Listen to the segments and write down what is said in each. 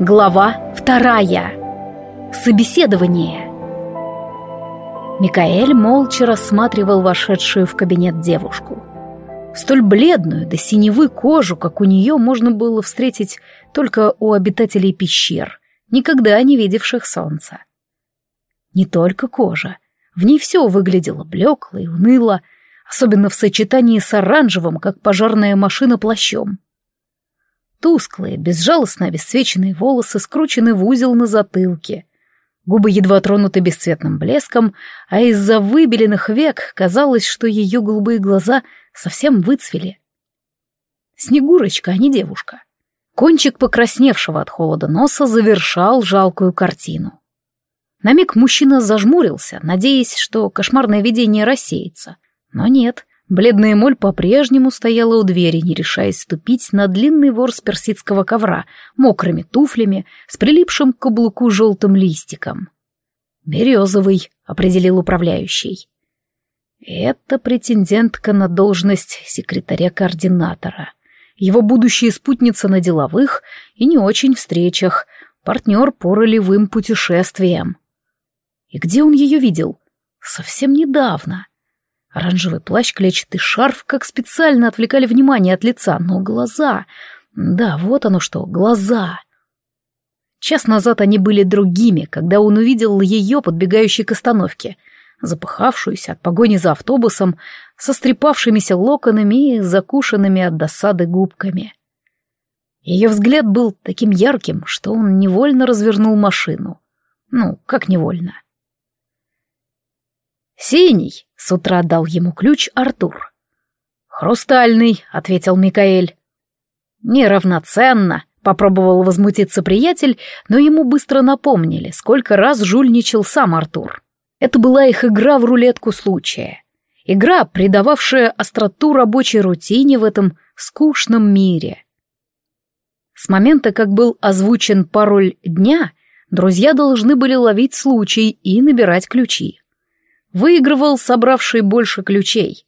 Глава вторая. Собеседование. Микаэль молча рассматривал вошедшую в кабинет девушку. Столь бледную, до синевы кожу, как у нее можно было встретить только у обитателей пещер, никогда не видевших солнца. Не только кожа. В ней все выглядело блекло и уныло, особенно в сочетании с оранжевым, как пожарная машина, плащом. Тусклые, безжалостно обесцвеченные волосы скручены в узел на затылке. Губы едва тронуты бесцветным блеском, а из-за выбеленных век казалось, что ее голубые глаза совсем выцвели. Снегурочка, а не девушка. Кончик покрасневшего от холода носа завершал жалкую картину. На миг мужчина зажмурился, надеясь, что кошмарное видение рассеется. Но нет, бледная моль по-прежнему стояла у двери, не решаясь ступить на длинный ворс персидского ковра, мокрыми туфлями, с прилипшим к каблуку желтым листиком. «Березовый», — определил управляющий. «Это претендентка на должность секретаря-координатора. Его будущая спутница на деловых и не очень встречах, партнер по ролевым путешествиям. И где он ее видел? Совсем недавно. Оранжевый плащ, клетчатый шарф как специально отвлекали внимание от лица, но глаза... Да, вот оно что, глаза. Час назад они были другими, когда он увидел ее, подбегающей к остановке, запыхавшуюся от погони за автобусом, со стрепавшимися локонами и закушенными от досады губками. Ее взгляд был таким ярким, что он невольно развернул машину. Ну, как невольно. «Синий!» — с утра дал ему ключ Артур. «Хрустальный!» — ответил Микаэль. «Неравноценно!» — попробовал возмутиться приятель, но ему быстро напомнили, сколько раз жульничал сам Артур. Это была их игра в рулетку случая. Игра, придававшая остроту рабочей рутине в этом скучном мире. С момента, как был озвучен пароль дня, друзья должны были ловить случай и набирать ключи выигрывал собравший больше ключей.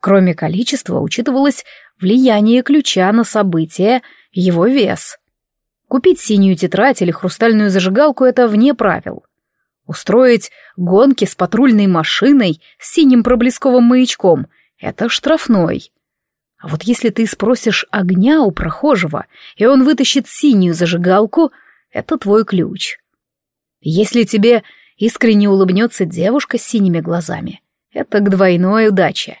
Кроме количества учитывалось влияние ключа на событие, его вес. Купить синюю тетрадь или хрустальную зажигалку — это вне правил. Устроить гонки с патрульной машиной с синим проблесковым маячком — это штрафной. А вот если ты спросишь огня у прохожего, и он вытащит синюю зажигалку, это твой ключ. Если тебе искренне улыбнется девушка с синими глазами. Это к двойной удаче.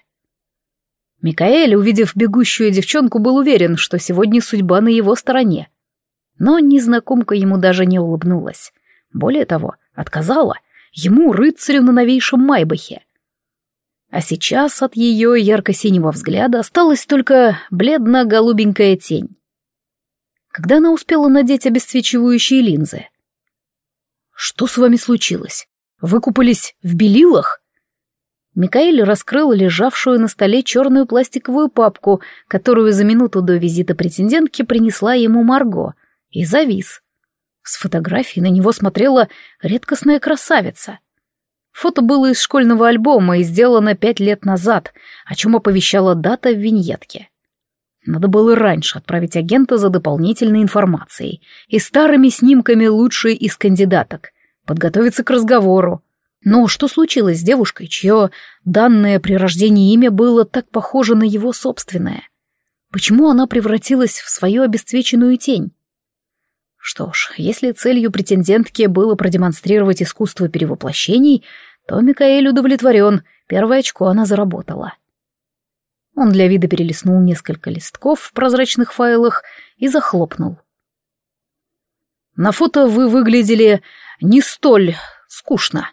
Микаэль, увидев бегущую девчонку, был уверен, что сегодня судьба на его стороне. Но незнакомка ему даже не улыбнулась. Более того, отказала ему, рыцарю на новейшем Майбахе. А сейчас от ее ярко-синего взгляда осталась только бледно-голубенькая тень. Когда она успела надеть обесцвечивающие линзы? «Что с вами случилось? Вы купались в белилах?» Микаэль раскрыл лежавшую на столе черную пластиковую папку, которую за минуту до визита претендентки принесла ему Марго, и завис. С фотографии на него смотрела редкостная красавица. Фото было из школьного альбома и сделано пять лет назад, о чем оповещала дата в виньетке. Надо было раньше отправить агента за дополнительной информацией и старыми снимками лучшей из кандидаток, подготовиться к разговору. Но что случилось с девушкой, чье данное при рождении имя было так похоже на его собственное? Почему она превратилась в свою обесцвеченную тень? Что ж, если целью претендентки было продемонстрировать искусство перевоплощений, то Микаэль удовлетворен, первое очко она заработала. Он для вида перелистнул несколько листков в прозрачных файлах и захлопнул. «На фото вы выглядели не столь скучно».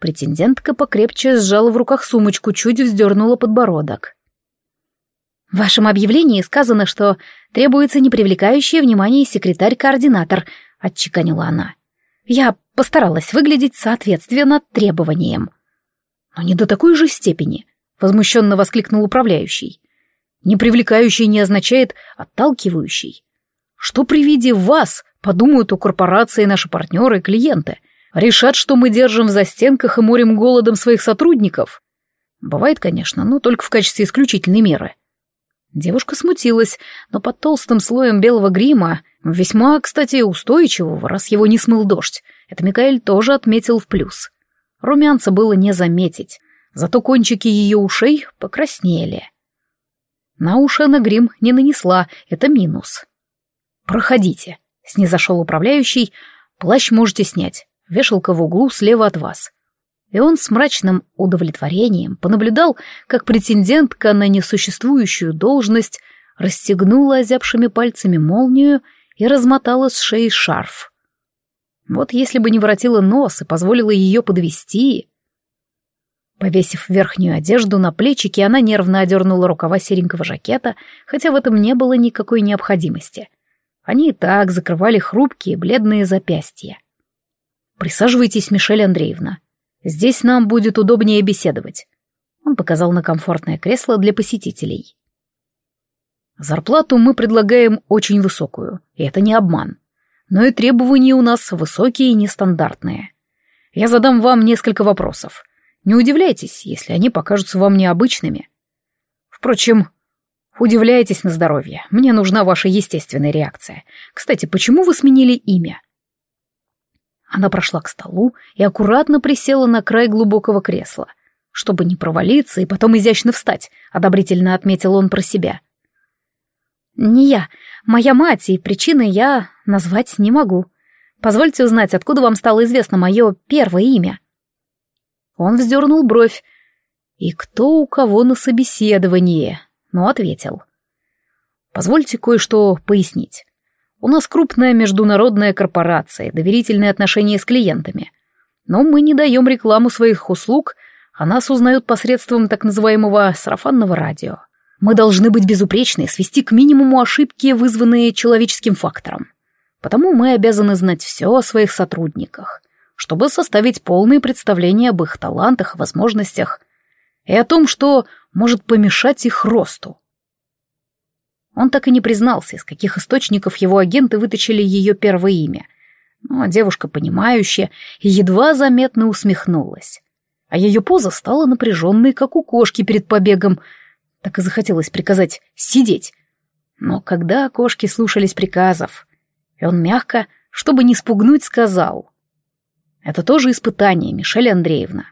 Претендентка покрепче сжала в руках сумочку, чуть вздернула подбородок. «В вашем объявлении сказано, что требуется непривлекающее внимание секретарь-координатор», — отчеканила она. «Я постаралась выглядеть соответственно требованиям». «Но не до такой же степени возмущенно воскликнул управляющий. Непривлекающий не означает отталкивающий. Что при виде вас подумают у корпорации наши партнеры и клиенты? Решат, что мы держим в застенках и морим голодом своих сотрудников? Бывает, конечно, но только в качестве исключительной меры. Девушка смутилась, но под толстым слоем белого грима, весьма, кстати, устойчивого, раз его не смыл дождь, это Микаэль тоже отметил в плюс. Румянца было не заметить, зато кончики ее ушей покраснели. На уши она грим не нанесла, это минус. «Проходите», — снизошел управляющий, — «плащ можете снять, вешалка в углу слева от вас». И он с мрачным удовлетворением понаблюдал, как претендентка на несуществующую должность расстегнула озябшими пальцами молнию и размотала с шеи шарф. Вот если бы не воротила нос и позволила ее подвести. Повесив верхнюю одежду на плечики, она нервно одернула рукава серенького жакета, хотя в этом не было никакой необходимости. Они и так закрывали хрупкие бледные запястья. «Присаживайтесь, Мишель Андреевна. Здесь нам будет удобнее беседовать». Он показал на комфортное кресло для посетителей. Зарплату мы предлагаем очень высокую, и это не обман но и требования у нас высокие и нестандартные. Я задам вам несколько вопросов. Не удивляйтесь, если они покажутся вам необычными. Впрочем, удивляйтесь на здоровье. Мне нужна ваша естественная реакция. Кстати, почему вы сменили имя? Она прошла к столу и аккуратно присела на край глубокого кресла, чтобы не провалиться и потом изящно встать, одобрительно отметил он про себя. «Не я. Моя мать, и причины я назвать не могу. Позвольте узнать, откуда вам стало известно мое первое имя?» Он вздернул бровь. «И кто у кого на собеседовании?» Но ответил. «Позвольте кое-что пояснить. У нас крупная международная корпорация, доверительные отношения с клиентами. Но мы не даем рекламу своих услуг, а нас узнают посредством так называемого сарафанного радио. Мы должны быть безупречны, свести к минимуму ошибки, вызванные человеческим фактором. Потому мы обязаны знать все о своих сотрудниках, чтобы составить полное представление об их талантах, возможностях и о том, что может помешать их росту. Он так и не признался, из каких источников его агенты вытащили ее первое имя. Но девушка, понимающая, едва заметно усмехнулась. А ее поза стала напряженной, как у кошки перед побегом — так и захотелось приказать «сидеть». Но когда кошки слушались приказов, и он мягко, чтобы не спугнуть, сказал «Это тоже испытание, Мишель Андреевна.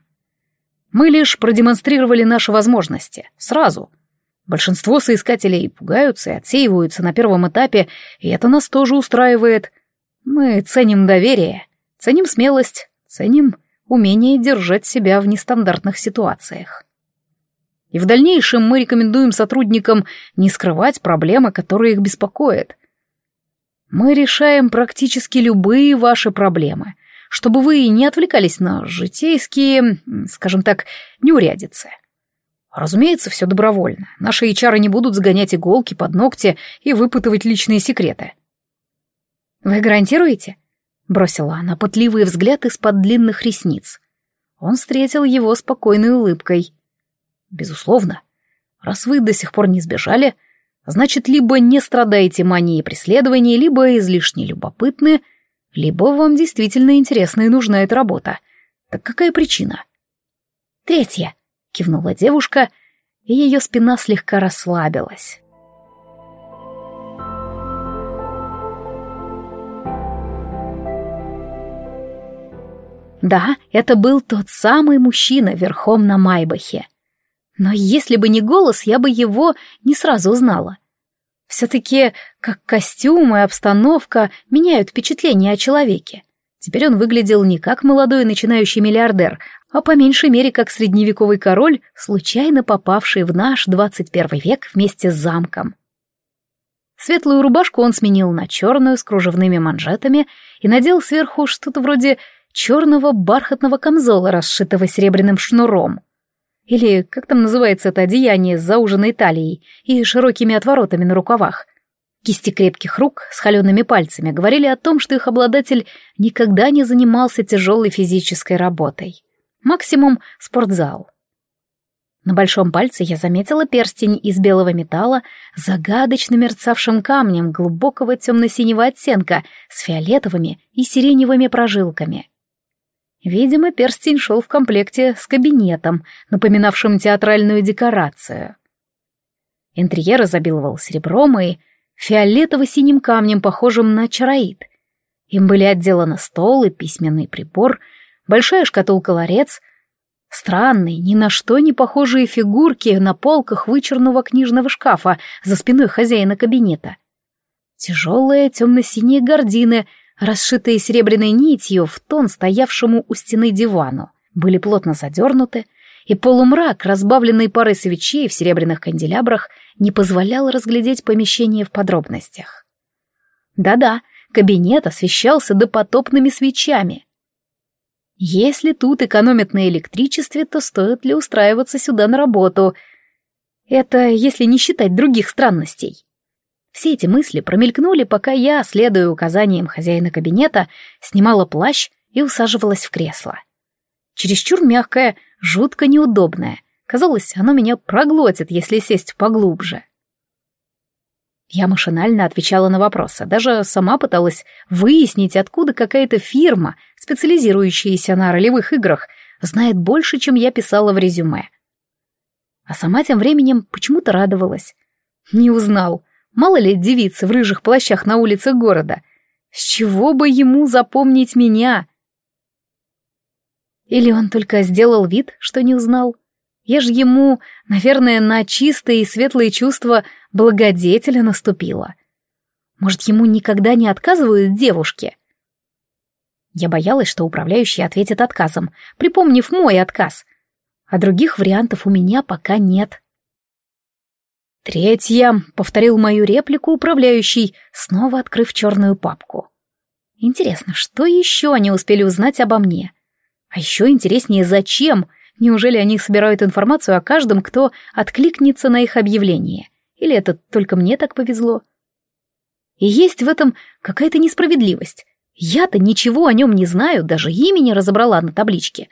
Мы лишь продемонстрировали наши возможности, сразу. Большинство соискателей пугаются и отсеиваются на первом этапе, и это нас тоже устраивает. Мы ценим доверие, ценим смелость, ценим умение держать себя в нестандартных ситуациях. И в дальнейшем мы рекомендуем сотрудникам не скрывать проблемы, которые их беспокоят. Мы решаем практически любые ваши проблемы, чтобы вы не отвлекались на житейские, скажем так, неурядицы. Разумеется, все добровольно. Наши HR не будут загонять иголки под ногти и выпытывать личные секреты. «Вы гарантируете?» — бросила она пытливый взгляд из-под длинных ресниц. Он встретил его спокойной улыбкой. Безусловно. Раз вы до сих пор не сбежали, значит, либо не страдаете манией преследования, либо излишне любопытны, либо вам действительно интересна и нужна эта работа. Так какая причина? Третья, кивнула девушка, и ее спина слегка расслабилась. Да, это был тот самый мужчина верхом на Майбахе. Но если бы не голос, я бы его не сразу узнала. Все-таки как костюм и обстановка меняют впечатление о человеке. Теперь он выглядел не как молодой начинающий миллиардер, а по меньшей мере как средневековый король, случайно попавший в наш 21 век вместе с замком. Светлую рубашку он сменил на черную с кружевными манжетами и надел сверху что-то вроде черного бархатного камзола, расшитого серебряным шнуром. Или как там называется это одеяние с зауженной талией и широкими отворотами на рукавах. Кисти крепких рук с холеными пальцами говорили о том, что их обладатель никогда не занимался тяжелой физической работой. Максимум — спортзал. На большом пальце я заметила перстень из белого металла с загадочно мерцавшим камнем глубокого темно-синего оттенка с фиолетовыми и сиреневыми прожилками. Видимо, перстень шел в комплекте с кабинетом, напоминавшим театральную декорацию. Интерьер изобиловал серебром и фиолетово-синим камнем, похожим на чароид. Им были отделаны стол и письменный прибор, большая шкатулка-ларец, странные, ни на что не похожие фигурки на полках вычурного книжного шкафа за спиной хозяина кабинета. Тяжелые темно-синие гардины, расшитые серебряной нитью в тон стоявшему у стены дивану, были плотно задернуты, и полумрак, разбавленный парой свечей в серебряных канделябрах, не позволял разглядеть помещение в подробностях. Да-да, кабинет освещался допотопными свечами. Если тут экономят на электричестве, то стоит ли устраиваться сюда на работу? Это если не считать других странностей. Все эти мысли промелькнули, пока я, следуя указаниям хозяина кабинета, снимала плащ и усаживалась в кресло. Чересчур мягкое, жутко неудобное. Казалось, оно меня проглотит, если сесть поглубже. Я машинально отвечала на вопросы, даже сама пыталась выяснить, откуда какая-то фирма, специализирующаяся на ролевых играх, знает больше, чем я писала в резюме. А сама тем временем почему-то радовалась. Не узнал. Мало ли девицы в рыжих плащах на улицах города. С чего бы ему запомнить меня? Или он только сделал вид, что не узнал? Я же ему, наверное, на чистые и светлые чувства благодетеля наступила. Может, ему никогда не отказывают девушки? Я боялась, что управляющий ответит отказом, припомнив мой отказ. А других вариантов у меня пока нет. «Третья», — повторил мою реплику управляющий, снова открыв черную папку. «Интересно, что еще они успели узнать обо мне?» А еще интереснее, зачем? Неужели они собирают информацию о каждом, кто откликнется на их объявление? Или это только мне так повезло? И есть в этом какая-то несправедливость. Я-то ничего о нем не знаю, даже имени разобрала на табличке.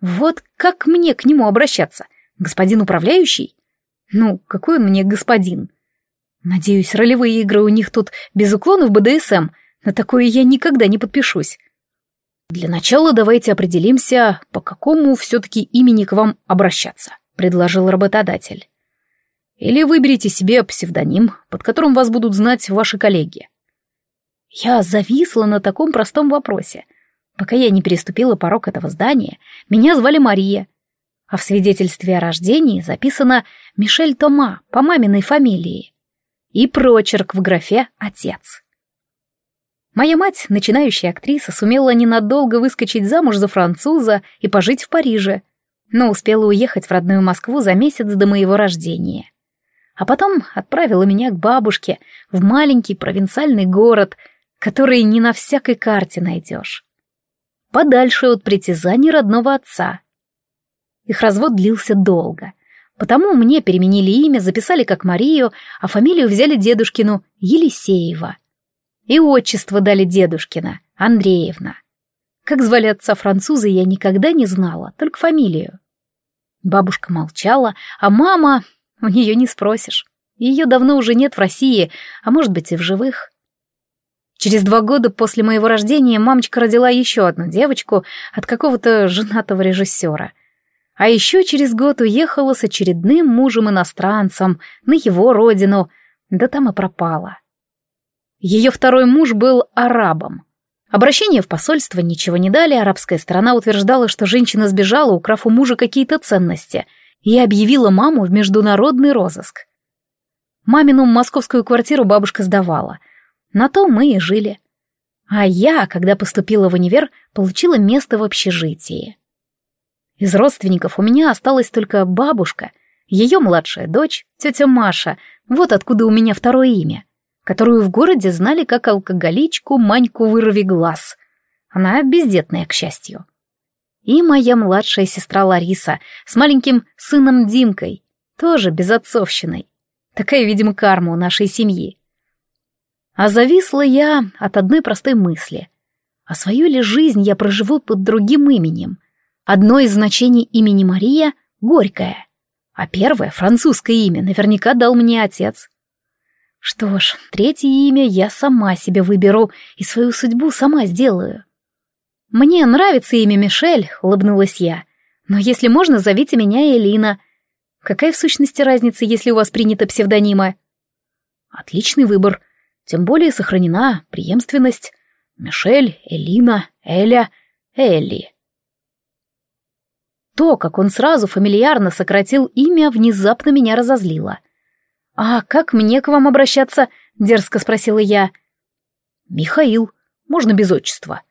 Вот как мне к нему обращаться? Господин управляющий? Ну, какой он мне господин? Надеюсь, ролевые игры у них тут без уклона в БДСМ. На такое я никогда не подпишусь. «Для начала давайте определимся, по какому все-таки имени к вам обращаться», — предложил работодатель. «Или выберите себе псевдоним, под которым вас будут знать ваши коллеги». Я зависла на таком простом вопросе. Пока я не переступила порог этого здания, меня звали Мария, а в свидетельстве о рождении записано Мишель Тома по маминой фамилии и прочерк в графе «Отец». Моя мать, начинающая актриса, сумела ненадолго выскочить замуж за француза и пожить в Париже, но успела уехать в родную Москву за месяц до моего рождения. А потом отправила меня к бабушке в маленький провинциальный город, который не на всякой карте найдешь. Подальше от притязаний родного отца. Их развод длился долго, потому мне переменили имя, записали как Марию, а фамилию взяли дедушкину Елисеева — и отчество дали дедушкина, Андреевна. Как звали отца француза, я никогда не знала, только фамилию. Бабушка молчала, а мама... У нее не спросишь. Ее давно уже нет в России, а может быть и в живых. Через два года после моего рождения мамочка родила еще одну девочку от какого-то женатого режиссера. А еще через год уехала с очередным мужем-иностранцем на его родину, да там и пропала. Ее второй муж был арабом. Обращение в посольство ничего не дали, арабская сторона утверждала, что женщина сбежала, украв у мужа какие-то ценности, и объявила маму в международный розыск. Мамину московскую квартиру бабушка сдавала. На то мы и жили. А я, когда поступила в универ, получила место в общежитии. Из родственников у меня осталась только бабушка, ее младшая дочь, тетя Маша, вот откуда у меня второе имя которую в городе знали как алкоголичку Маньку Вырви Глаз. Она бездетная, к счастью. И моя младшая сестра Лариса с маленьким сыном Димкой, тоже безотцовщиной. Такая, видимо, карма у нашей семьи. А зависла я от одной простой мысли. А свою ли жизнь я проживу под другим именем? Одно из значений имени Мария — Горькое, а первое, французское имя, наверняка дал мне отец. Что ж, третье имя я сама себе выберу и свою судьбу сама сделаю. Мне нравится имя Мишель, улыбнулась я. Но если можно, зовите меня Элина. Какая в сущности разница, если у вас принято псевдонимы? Отличный выбор. Тем более сохранена преемственность. Мишель, Элина, Эля, Элли. То, как он сразу фамильярно сократил имя, внезапно меня разозлило. «А как мне к вам обращаться?» — дерзко спросила я. «Михаил. Можно без отчества».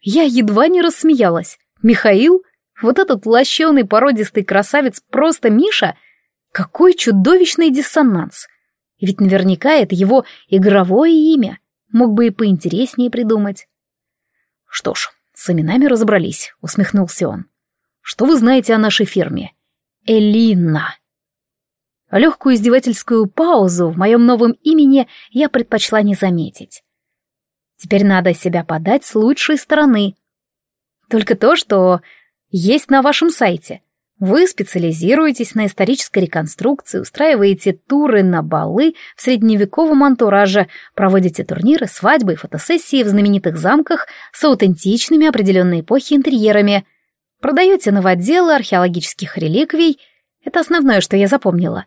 Я едва не рассмеялась. «Михаил? Вот этот лощеный породистый красавец просто Миша? Какой чудовищный диссонанс! Ведь наверняка это его игровое имя. Мог бы и поинтереснее придумать». «Что ж, с именами разобрались», — усмехнулся он. Что вы знаете о нашей фирме? Элина. Легкую издевательскую паузу в моем новом имени я предпочла не заметить. Теперь надо себя подать с лучшей стороны. Только то, что есть на вашем сайте. Вы специализируетесь на исторической реконструкции, устраиваете туры на балы в средневековом антураже, проводите турниры, свадьбы и фотосессии в знаменитых замках с аутентичными определенной эпохи интерьерами – Продаете новоделы археологических реликвий. Это основное, что я запомнила.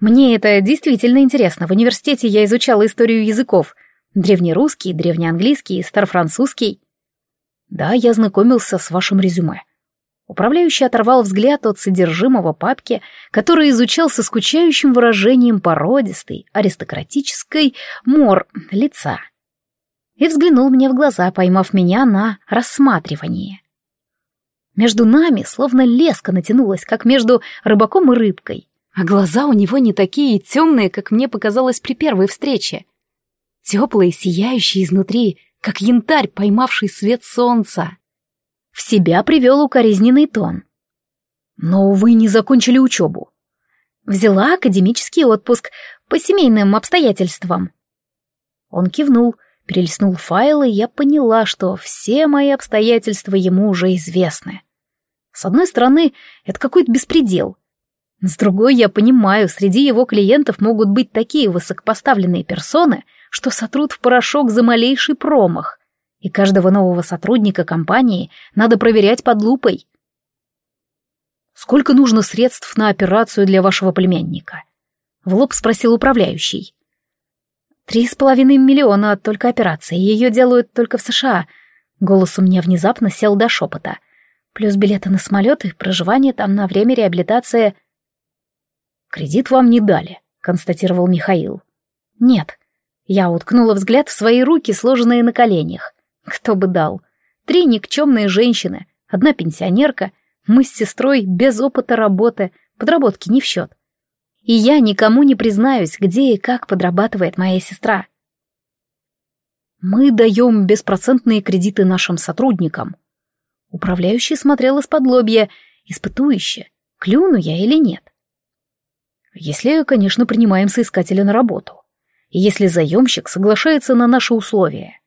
Мне это действительно интересно. В университете я изучала историю языков. Древнерусский, древнеанглийский, старофранцузский. Да, я знакомился с вашим резюме. Управляющий оторвал взгляд от содержимого папки, который изучал со скучающим выражением породистой, аристократической мор лица. И взглянул мне в глаза, поймав меня на рассматривание. Между нами словно леска натянулась, как между рыбаком и рыбкой. А глаза у него не такие темные, как мне показалось при первой встрече. Теплые, сияющие изнутри, как янтарь, поймавший свет солнца. В себя привел укоризненный тон. Но вы не закончили учебу. Взяла академический отпуск по семейным обстоятельствам. Он кивнул, перелистнул файлы, и я поняла, что все мои обстоятельства ему уже известны. С одной стороны, это какой-то беспредел. С другой, я понимаю, среди его клиентов могут быть такие высокопоставленные персоны, что сотрут в порошок за малейший промах. И каждого нового сотрудника компании надо проверять под лупой. «Сколько нужно средств на операцию для вашего племянника?» В лоб спросил управляющий. «Три с половиной миллиона только операции, ее делают только в США». Голос у меня внезапно сел до шепота — Плюс билеты на самолет и проживание там на время реабилитации. «Кредит вам не дали», — констатировал Михаил. «Нет». Я уткнула взгляд в свои руки, сложенные на коленях. Кто бы дал. Три никчемные женщины, одна пенсионерка, мы с сестрой без опыта работы, подработки не в счет. И я никому не признаюсь, где и как подрабатывает моя сестра. Мы даем беспроцентные кредиты нашим сотрудникам, Управляющий смотрел из-под лобья, испытующе, клюну я или нет. Если, конечно, принимаем соискателя на работу. И если заемщик соглашается на наши условия.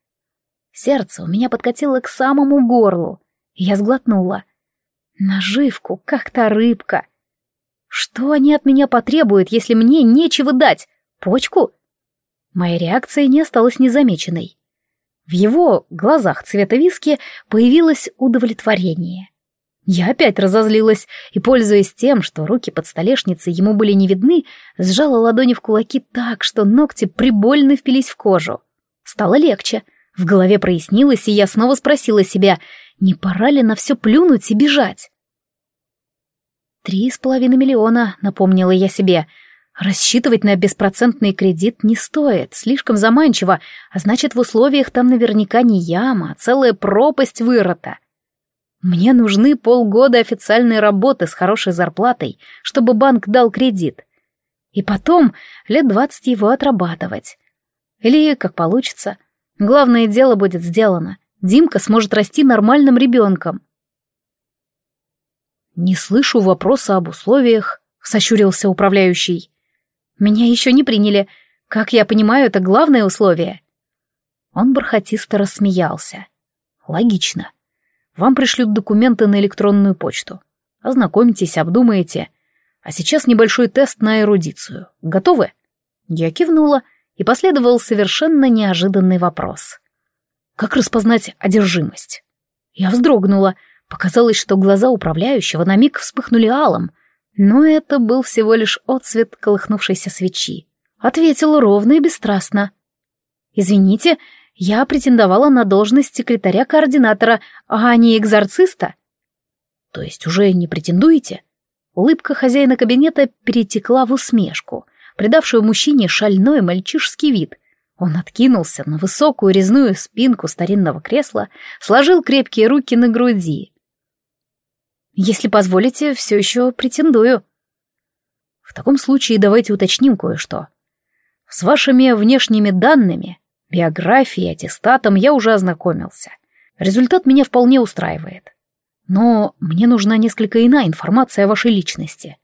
Сердце у меня подкатило к самому горлу, и я сглотнула. Наживку, как та рыбка. Что они от меня потребуют, если мне нечего дать? Почку? Моя реакция не осталась незамеченной. В его глазах цвета виски появилось удовлетворение. Я опять разозлилась и, пользуясь тем, что руки под столешницей ему были не видны, сжала ладони в кулаки так, что ногти прибольно впились в кожу. Стало легче. В голове прояснилось, и я снова спросила себя, не пора ли на все плюнуть и бежать? «Три с половиной миллиона», — напомнила я себе, — Рассчитывать на беспроцентный кредит не стоит, слишком заманчиво, а значит, в условиях там наверняка не яма, а целая пропасть вырота. Мне нужны полгода официальной работы с хорошей зарплатой, чтобы банк дал кредит. И потом лет двадцать его отрабатывать. Или как получится. Главное дело будет сделано. Димка сможет расти нормальным ребенком. «Не слышу вопроса об условиях», — сощурился управляющий. Меня еще не приняли. Как я понимаю, это главное условие. Он бархатисто рассмеялся. Логично. Вам пришлют документы на электронную почту. Ознакомитесь, обдумаете. А сейчас небольшой тест на эрудицию. Готовы? Я кивнула, и последовал совершенно неожиданный вопрос. Как распознать одержимость? Я вздрогнула. Показалось, что глаза управляющего на миг вспыхнули алым. Но это был всего лишь отцвет колыхнувшейся свечи. Ответил ровно и бесстрастно. «Извините, я претендовала на должность секретаря-координатора, а не экзорциста». «То есть уже не претендуете?» Улыбка хозяина кабинета перетекла в усмешку, придавшую мужчине шальной мальчишеский вид. Он откинулся на высокую резную спинку старинного кресла, сложил крепкие руки на груди. «Если позволите, все еще претендую». «В таком случае давайте уточним кое-что. С вашими внешними данными, биографией, аттестатом я уже ознакомился. Результат меня вполне устраивает. Но мне нужна несколько иная информация о вашей личности.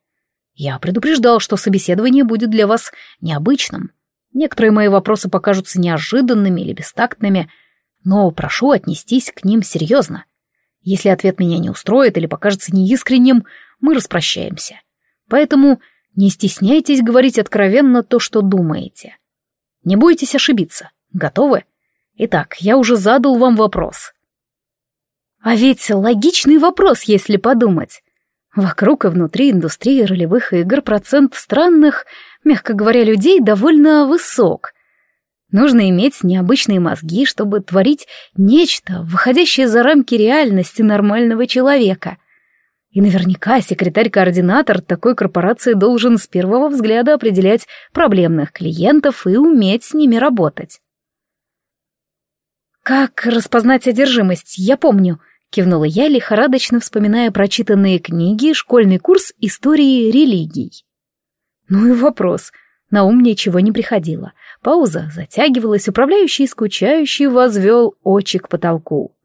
Я предупреждал, что собеседование будет для вас необычным. Некоторые мои вопросы покажутся неожиданными или бестактными, но прошу отнестись к ним серьезно. Если ответ меня не устроит или покажется неискренним, мы распрощаемся. Поэтому не стесняйтесь говорить откровенно то, что думаете. Не бойтесь ошибиться. Готовы? Итак, я уже задал вам вопрос. А ведь логичный вопрос, если подумать. Вокруг и внутри индустрии ролевых игр процент странных, мягко говоря, людей довольно высок. Нужно иметь необычные мозги, чтобы творить нечто, выходящее за рамки реальности нормального человека. И наверняка секретарь-координатор такой корпорации должен с первого взгляда определять проблемных клиентов и уметь с ними работать. Как распознать одержимость, я помню, Кивнула я, лихорадочно вспоминая прочитанные книги, школьный курс истории религий. Ну и вопрос. На ум ничего не приходило. Пауза затягивалась, управляющий скучающий возвел очи к потолку.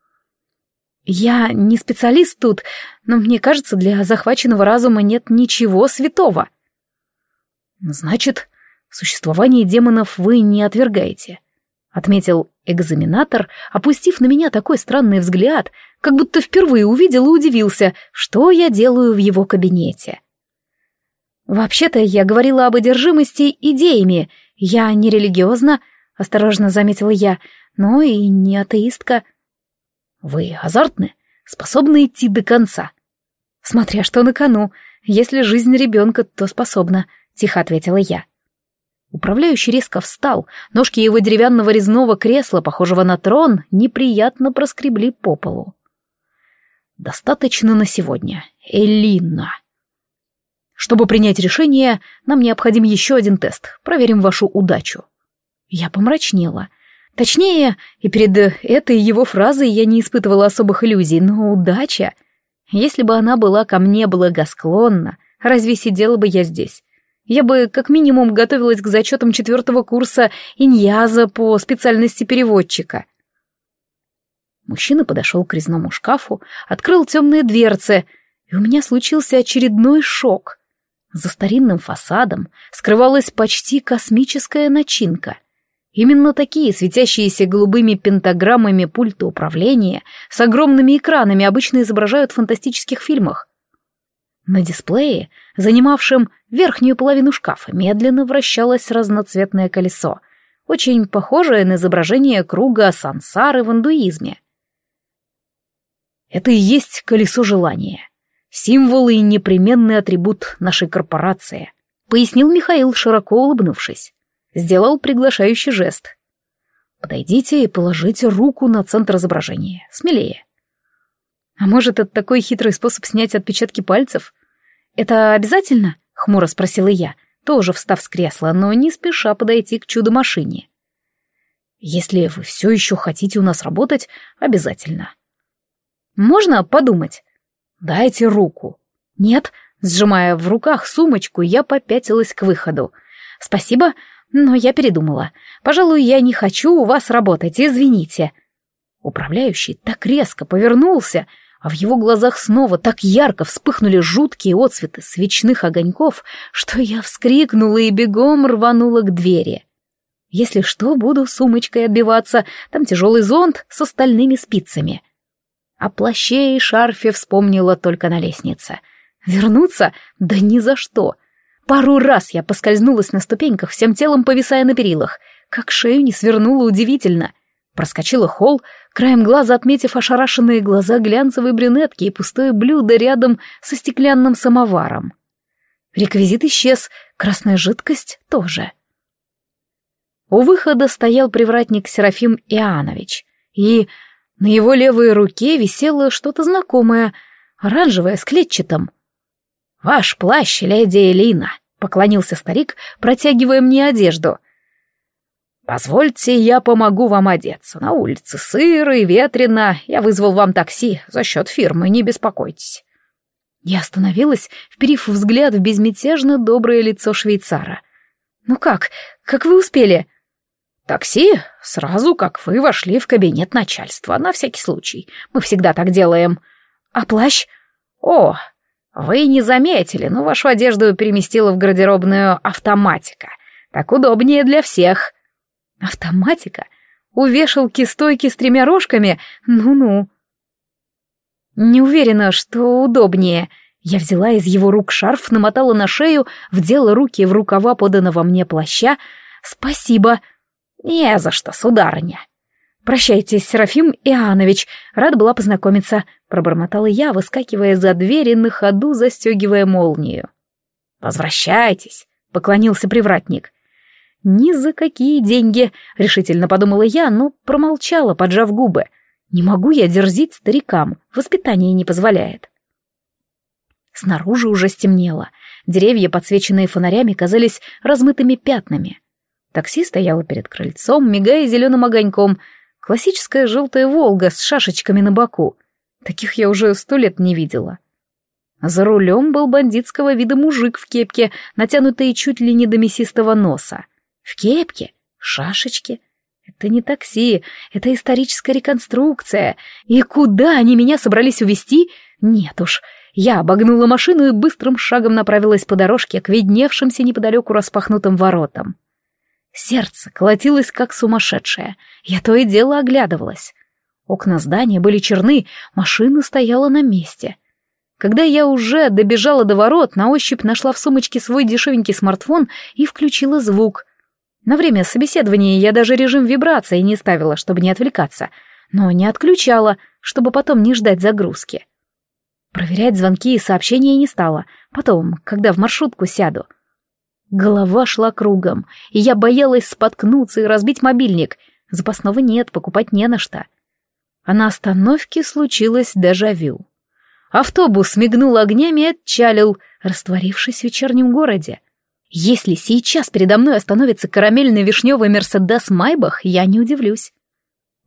«Я не специалист тут, но мне кажется, для захваченного разума нет ничего святого». «Значит, существование демонов вы не отвергаете», — отметил экзаменатор, опустив на меня такой странный взгляд, как будто впервые увидел и удивился, что я делаю в его кабинете. «Вообще-то я говорила об одержимости идеями. Я не религиозна», — осторожно заметила я, — «но и не атеистка». «Вы азартны, способны идти до конца». «Смотря что на кону. Если жизнь ребенка, то способна», — тихо ответила я. Управляющий резко встал, ножки его деревянного резного кресла, похожего на трон, неприятно проскребли по полу. Достаточно на сегодня. Элина. Чтобы принять решение, нам необходим еще один тест. Проверим вашу удачу. Я помрачнела. Точнее, и перед этой его фразой я не испытывала особых иллюзий, но удача... Если бы она была ко мне благосклонна, разве сидела бы я здесь? Я бы как минимум готовилась к зачетам четвертого курса иньяза по специальности переводчика. Мужчина подошел к резному шкафу, открыл темные дверцы, и у меня случился очередной шок. За старинным фасадом скрывалась почти космическая начинка. Именно такие светящиеся голубыми пентаграммами пульты управления с огромными экранами обычно изображают в фантастических фильмах. На дисплее, занимавшем верхнюю половину шкафа, медленно вращалось разноцветное колесо, очень похожее на изображение круга сансары в индуизме. Это и есть колесо желания. Символ и непременный атрибут нашей корпорации, пояснил Михаил, широко улыбнувшись. Сделал приглашающий жест. Подойдите и положите руку на центр изображения. Смелее. А может, это такой хитрый способ снять отпечатки пальцев? Это обязательно? Хмуро спросила я, тоже встав с кресла, но не спеша подойти к чудо-машине. Если вы все еще хотите у нас работать, обязательно. Можно подумать? Дайте руку. Нет, сжимая в руках сумочку, я попятилась к выходу. Спасибо, но я передумала. Пожалуй, я не хочу у вас работать, извините. Управляющий так резко повернулся, а в его глазах снова так ярко вспыхнули жуткие отцветы свечных огоньков, что я вскрикнула и бегом рванула к двери. Если что, буду сумочкой отбиваться, там тяжелый зонт с остальными спицами — о плаще и шарфе вспомнила только на лестнице. Вернуться? Да ни за что. Пару раз я поскользнулась на ступеньках, всем телом повисая на перилах. Как шею не свернула удивительно. Проскочила холл, краем глаза отметив ошарашенные глаза глянцевой брюнетки и пустое блюдо рядом со стеклянным самоваром. Реквизит исчез, красная жидкость тоже. У выхода стоял привратник Серафим Иоаннович, и на его левой руке висело что-то знакомое, оранжевое с клетчатым. «Ваш плащ, леди Элина», — поклонился старик, протягивая мне одежду. «Позвольте, я помогу вам одеться. На улице сыро и ветрено. Я вызвал вам такси за счет фирмы, не беспокойтесь». Я остановилась, вперив взгляд в безмятежно доброе лицо швейцара. «Ну как? Как вы успели?» «Такси? Сразу, как вы вошли в кабинет начальства, на всякий случай. Мы всегда так делаем». «А плащ?» «О, вы не заметили, но вашу одежду переместила в гардеробную автоматика. Так удобнее для всех». «Автоматика? У вешалки стойки с тремя рожками? Ну-ну». Не уверена, что удобнее. Я взяла из его рук шарф, намотала на шею, вдела руки в рукава поданного мне плаща. «Спасибо!» «Не за что, сударыня!» «Прощайте, Серафим Иоаннович, рада была познакомиться», — пробормотала я, выскакивая за дверь и на ходу застегивая молнию. «Возвращайтесь», — поклонился привратник. «Ни за какие деньги», — решительно подумала я, но промолчала, поджав губы. Не могу я дерзить старикам, воспитание не позволяет. Снаружи уже стемнело. Деревья, подсвеченные фонарями, казались размытыми пятнами. Такси стояло перед крыльцом, мигая зеленым огоньком. Классическая желтая «Волга» с шашечками на боку. Таких я уже сто лет не видела. За рулем был бандитского вида мужик в кепке, натянутой чуть ли не до мясистого носа. В кепке, шашечки, это не такси, это историческая реконструкция. И куда они меня собрались увезти? Нет уж. Я обогнула машину и быстрым шагом направилась по дорожке к видневшимся неподалеку распахнутым воротам. Сердце колотилось как сумасшедшее. Я то и дело оглядывалась. Окна здания были черны, машина стояла на месте. Когда я уже добежала до ворот, на ощупь нашла в сумочке свой дешевенький смартфон и включила звук — на время собеседования я даже режим вибрации не ставила, чтобы не отвлекаться, но не отключала, чтобы потом не ждать загрузки. Проверять звонки и сообщения не стала, потом, когда в маршрутку сяду. Голова шла кругом, и я боялась споткнуться и разбить мобильник. Запасного нет, покупать не на что. А на остановке случилось дежавю. Автобус мигнул огнями и отчалил, растворившись в вечернем городе. Если сейчас передо мной остановится карамельный вишневый Мерседес Майбах, я не удивлюсь.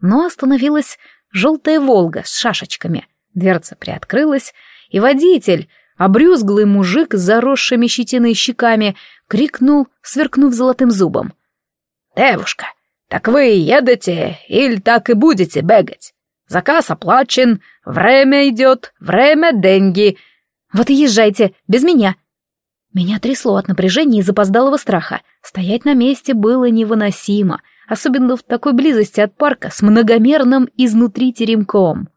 Но остановилась желтая «Волга» с шашечками. Дверца приоткрылась, и водитель, обрюзглый мужик с заросшими щетиной щеками, крикнул, сверкнув золотым зубом. «Девушка, так вы едете или так и будете бегать? Заказ оплачен, время идет, время деньги. Вот и езжайте, без меня», меня трясло от напряжения и запоздалого страха. Стоять на месте было невыносимо, особенно в такой близости от парка с многомерным изнутри теремком.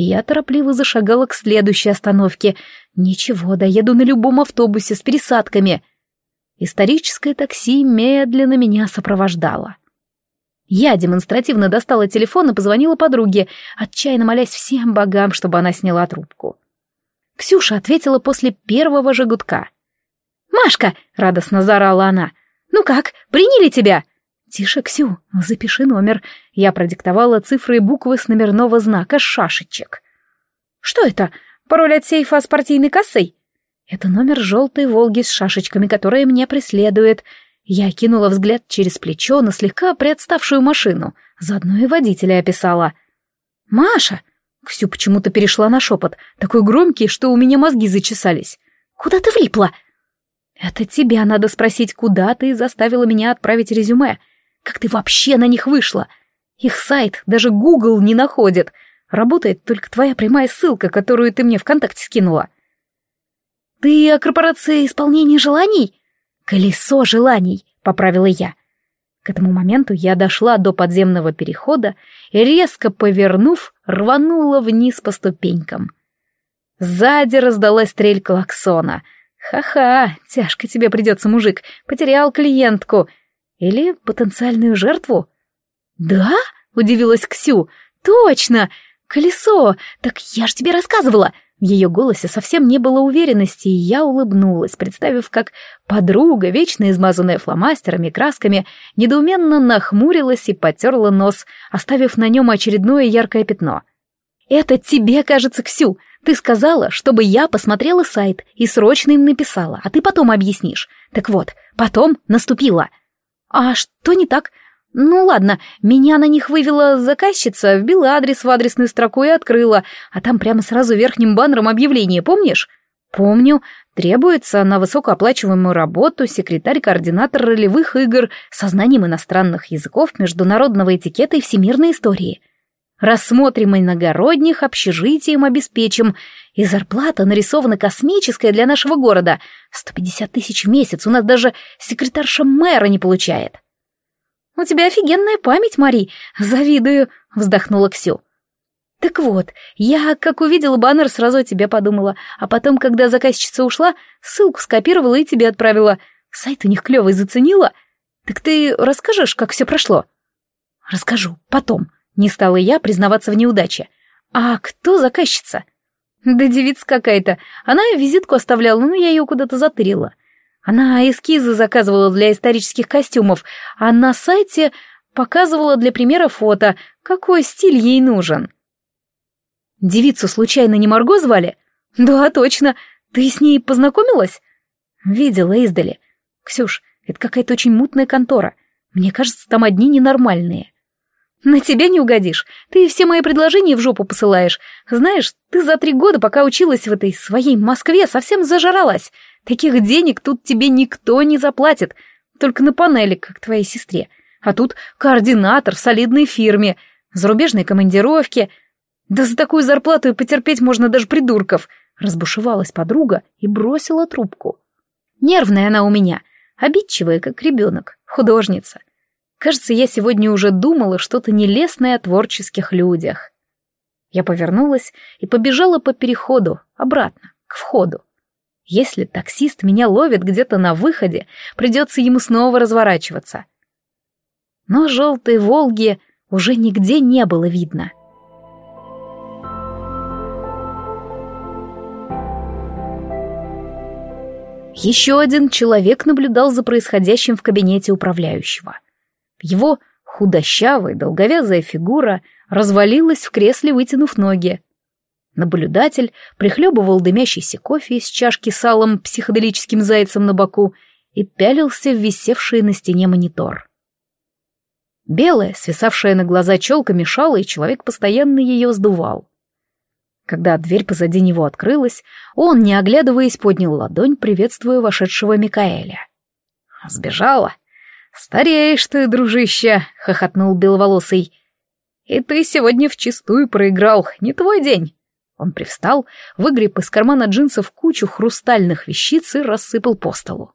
И я торопливо зашагала к следующей остановке. Ничего, доеду на любом автобусе с пересадками. Историческое такси медленно меня сопровождало. Я демонстративно достала телефон и позвонила подруге, отчаянно молясь всем богам, чтобы она сняла трубку. Ксюша ответила после первого же гудка — «Машка!» — радостно заорала она. «Ну как, приняли тебя?» «Тише, Ксю, запиши номер». Я продиктовала цифры и буквы с номерного знака шашечек. «Что это? Пароль от сейфа с партийной кассой?» «Это номер желтой «Волги» с шашечками, которая меня преследует». Я кинула взгляд через плечо на слегка приотставшую машину, заодно и водителя описала. «Маша!» Ксю почему-то перешла на шепот, такой громкий, что у меня мозги зачесались. «Куда ты влипла?» «Это тебя надо спросить, куда ты заставила меня отправить резюме? Как ты вообще на них вышла? Их сайт даже Google не находит. Работает только твоя прямая ссылка, которую ты мне ВКонтакте скинула». «Ты о корпорации исполнения желаний?» «Колесо желаний», — поправила я. К этому моменту я дошла до подземного перехода и, резко повернув, рванула вниз по ступенькам. Сзади раздалась стрель клаксона — Ха-ха, тяжко тебе придется, мужик, потерял клиентку. Или потенциальную жертву? Да? Удивилась Ксю. Точно! Колесо! Так я ж тебе рассказывала! В ее голосе совсем не было уверенности, и я улыбнулась, представив, как подруга, вечно измазанная фломастерами и красками, недоуменно нахмурилась и потерла нос, оставив на нем очередное яркое пятно. «Это тебе, кажется, Ксю. Ты сказала, чтобы я посмотрела сайт и срочно им написала, а ты потом объяснишь. Так вот, потом наступила». «А что не так?» «Ну ладно, меня на них вывела заказчица, вбила адрес в адресную строку и открыла, а там прямо сразу верхним баннером объявление, помнишь?» «Помню. Требуется на высокооплачиваемую работу секретарь-координатор ролевых игр со знанием иностранных языков, международного этикета и всемирной истории. Рассмотрим иногородних, общежитием обеспечим, и зарплата нарисована космическая для нашего города. 150 тысяч в месяц, у нас даже секретарша мэра не получает». «У тебя офигенная память, Мари, завидую», — вздохнула Ксю. «Так вот, я, как увидела баннер, сразу о тебе подумала, а потом, когда заказчица ушла, ссылку скопировала и тебе отправила. Сайт у них клевый, заценила? Так ты расскажешь, как все прошло?» «Расскажу, потом», — не стала я признаваться в неудаче. «А кто заказчица?» «Да девица какая-то. Она визитку оставляла, но я ее куда-то затырила. Она эскизы заказывала для исторических костюмов, а на сайте показывала для примера фото, какой стиль ей нужен. Девицу случайно не Марго звали? Да, точно. Ты с ней познакомилась? Видела издали. Ксюш, это какая-то очень мутная контора. Мне кажется, там одни ненормальные. На тебя не угодишь. Ты все мои предложения в жопу посылаешь. Знаешь, ты за три года, пока училась в этой своей Москве, совсем зажралась. Таких денег тут тебе никто не заплатит, только на панели, как твоей сестре. А тут координатор в солидной фирме, зарубежные командировки. Да за такую зарплату и потерпеть можно даже придурков. Разбушевалась подруга и бросила трубку. Нервная она у меня, обидчивая, как ребенок, художница. Кажется, я сегодня уже думала что-то нелестное о творческих людях. Я повернулась и побежала по переходу, обратно, к входу. Если таксист меня ловит где-то на выходе, придется ему снова разворачиваться. Но желтой «Волги» уже нигде не было видно. Еще один человек наблюдал за происходящим в кабинете управляющего. Его худощавая, долговязая фигура развалилась в кресле, вытянув ноги. Наблюдатель прихлебывал дымящийся кофе из чашки с алым психоделическим зайцем на боку и пялился в висевший на стене монитор. Белая, свисавшая на глаза челка мешала, и человек постоянно ее сдувал. Когда дверь позади него открылась, он, не оглядываясь, поднял ладонь, приветствуя вошедшего Микаэля. «Сбежала? Стареешь ты, дружище!» — хохотнул беловолосый. «И ты сегодня вчистую проиграл, не твой день!» Он привстал, выгреб из кармана джинсов кучу хрустальных вещиц и рассыпал по столу.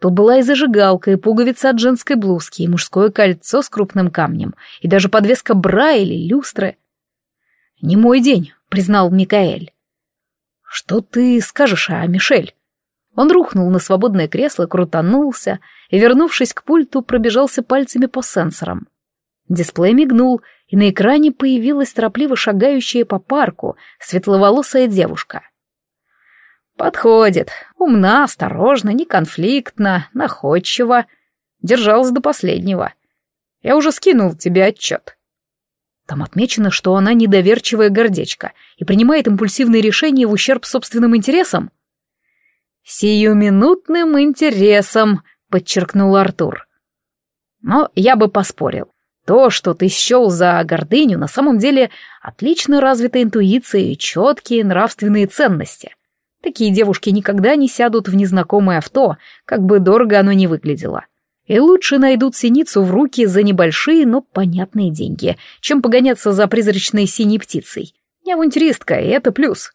Тут была и зажигалка, и пуговица от женской блузки, и мужское кольцо с крупным камнем, и даже подвеска бра или люстры. «Не мой день», — признал Микаэль. «Что ты скажешь о Мишель?» Он рухнул на свободное кресло, крутанулся и, вернувшись к пульту, пробежался пальцами по сенсорам. Дисплей мигнул, и на экране появилась торопливо шагающая по парку светловолосая девушка. «Подходит. Умна, осторожна, неконфликтна, находчива. Держалась до последнего. Я уже скинул тебе отчет». Там отмечено, что она недоверчивая гордечка и принимает импульсивные решения в ущерб собственным интересам. «Сиюминутным интересом», — подчеркнул Артур. «Но я бы поспорил. То, что ты счел за гордыню, на самом деле отлично развитая интуиция и четкие нравственные ценности. Такие девушки никогда не сядут в незнакомое авто, как бы дорого оно ни выглядело. И лучше найдут синицу в руки за небольшие, но понятные деньги, чем погоняться за призрачной синей птицей. Не авантюристка, и это плюс.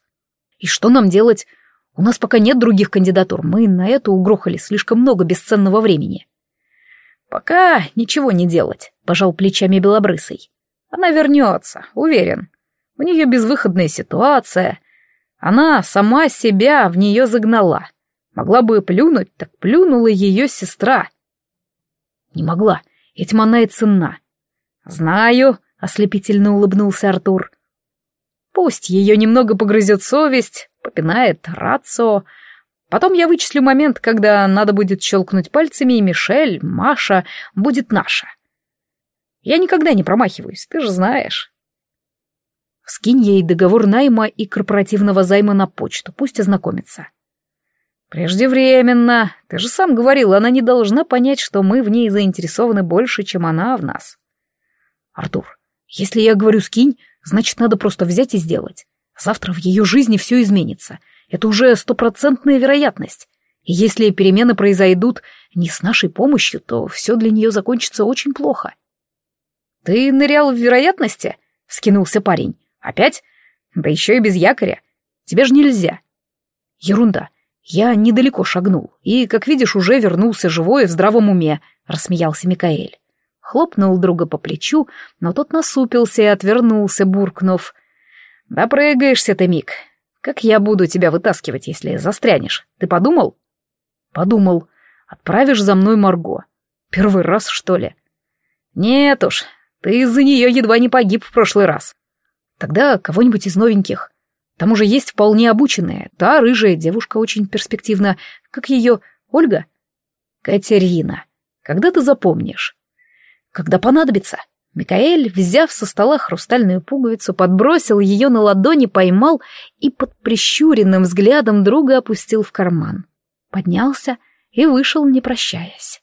И что нам делать? У нас пока нет других кандидатур, мы на это угрохали слишком много бесценного времени. «Пока ничего не делать», — пожал плечами Белобрысый. «Она вернется, уверен. У нее безвыходная ситуация. Она сама себя в нее загнала. Могла бы плюнуть, так плюнула ее сестра». «Не могла, этим она и ценна». «Знаю», — ослепительно улыбнулся Артур. «Пусть ее немного погрызет совесть, попинает рацио. Потом я вычислю момент, когда надо будет щелкнуть пальцами, и Мишель, Маша будет наша. Я никогда не промахиваюсь, ты же знаешь. Скинь ей договор найма и корпоративного займа на почту, пусть ознакомится. Преждевременно. Ты же сам говорил, она не должна понять, что мы в ней заинтересованы больше, чем она в нас. Артур, если я говорю скинь, значит, надо просто взять и сделать. Завтра в ее жизни все изменится. Это уже стопроцентная вероятность. И если перемены произойдут не с нашей помощью, то все для нее закончится очень плохо. «Ты нырял в вероятности?» — вскинулся парень. «Опять? Да еще и без якоря. Тебе же нельзя». «Ерунда. Я недалеко шагнул, и, как видишь, уже вернулся живой и в здравом уме», — рассмеялся Микаэль. Хлопнул друга по плечу, но тот насупился и отвернулся, буркнув. «Да прыгаешься ты, Мик. Как я буду тебя вытаскивать, если застрянешь? Ты подумал?» «Подумал. Отправишь за мной Марго. Первый раз, что ли?» «Нет уж, ты из-за нее едва не погиб в прошлый раз. Тогда кого-нибудь из новеньких. Там уже есть вполне обученная. Та рыжая девушка очень перспективна. Как ее? Ольга? Катерина. Когда ты запомнишь? Когда понадобится. Микаэль, взяв со стола хрустальную пуговицу, подбросил ее на ладони, поймал и под прищуренным взглядом друга опустил в карман. Поднялся и вышел, не прощаясь.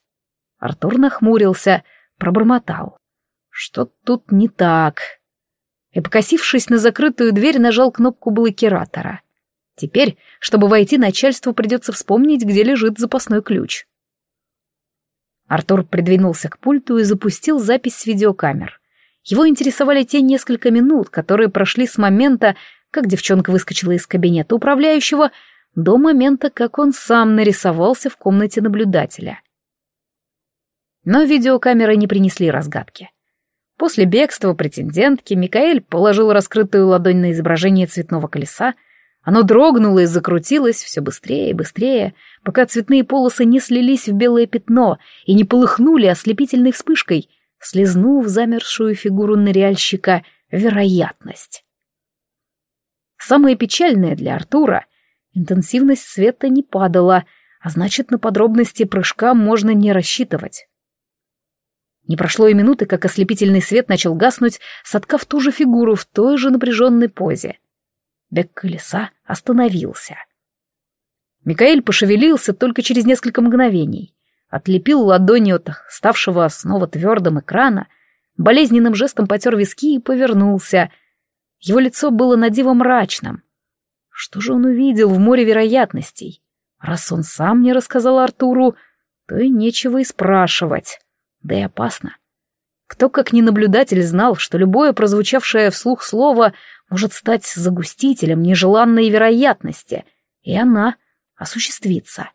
Артур нахмурился, пробормотал. Что тут не так? И, покосившись на закрытую дверь, нажал кнопку блокиратора. Теперь, чтобы войти, начальству придется вспомнить, где лежит запасной ключ. Артур придвинулся к пульту и запустил запись с видеокамер. Его интересовали те несколько минут, которые прошли с момента, как девчонка выскочила из кабинета управляющего, до момента, как он сам нарисовался в комнате наблюдателя. Но видеокамеры не принесли разгадки. После бегства претендентки Микаэль положил раскрытую ладонь на изображение цветного колеса. Оно дрогнуло и закрутилось все быстрее и быстрее, пока цветные полосы не слились в белое пятно и не полыхнули ослепительной вспышкой, слезнув замершую фигуру ныряльщика вероятность. Самое печальное для Артура — интенсивность света не падала, а значит, на подробности прыжка можно не рассчитывать. Не прошло и минуты, как ослепительный свет начал гаснуть, соткав ту же фигуру в той же напряженной позе. Бег колеса остановился. Микаэль пошевелился только через несколько мгновений. Отлепил ладонью от ставшего снова твердым экрана, болезненным жестом потер виски и повернулся. Его лицо было на диво мрачным. Что же он увидел в море вероятностей? Раз он сам не рассказал Артуру, то и нечего и спрашивать да и опасно. Кто, как не наблюдатель, знал, что любое прозвучавшее вслух слово может стать загустителем нежеланной вероятности, и она осуществится.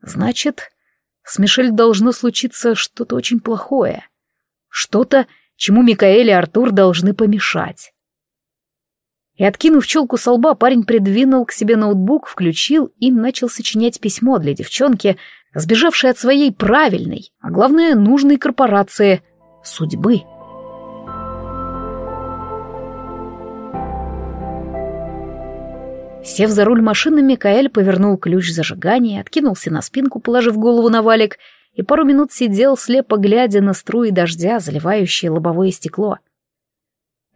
Значит, с Мишель должно случиться что-то очень плохое. Что-то, чему Микаэль и Артур должны помешать. И, откинув челку со лба, парень придвинул к себе ноутбук, включил и начал сочинять письмо для девчонки, сбежавшей от своей правильной, а главное, нужной корпорации — судьбы. Сев за руль машины, Микаэль повернул ключ зажигания, откинулся на спинку, положив голову на валик, и пару минут сидел, слепо глядя на струи дождя, заливающие лобовое стекло.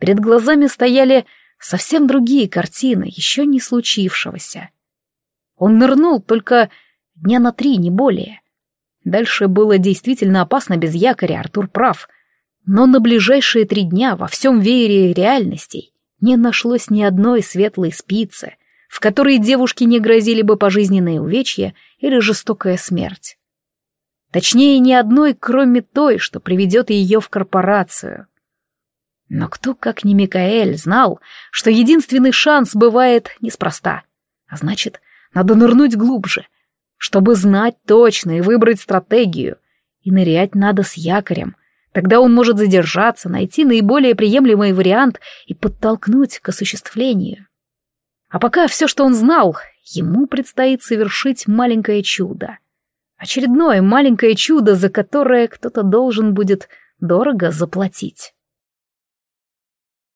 Перед глазами стояли совсем другие картины, еще не случившегося. Он нырнул только дня на три, не более. Дальше было действительно опасно без якоря, Артур прав. Но на ближайшие три дня во всем веере реальностей не нашлось ни одной светлой спицы, в которой девушке не грозили бы пожизненные увечья или жестокая смерть. Точнее, ни одной, кроме той, что приведет ее в корпорацию. Но кто, как не Микаэль, знал, что единственный шанс бывает неспроста. А значит, надо нырнуть глубже, чтобы знать точно и выбрать стратегию. И нырять надо с якорем. Тогда он может задержаться, найти наиболее приемлемый вариант и подтолкнуть к осуществлению. А пока все, что он знал, ему предстоит совершить маленькое чудо. Очередное маленькое чудо, за которое кто-то должен будет дорого заплатить.